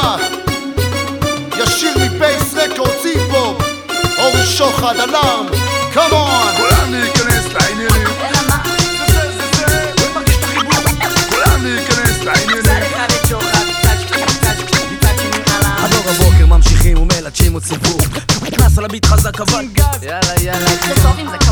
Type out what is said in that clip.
בטראק ישיר מבייס רקורד ציפופ אורי שוחד אלארם קאמון כולם להיכנס לעניינים ממשיכים ומלטשים עוד סיבוב נכנס על הביט חזק אבל גז יאללה יאללה בסוף אם זה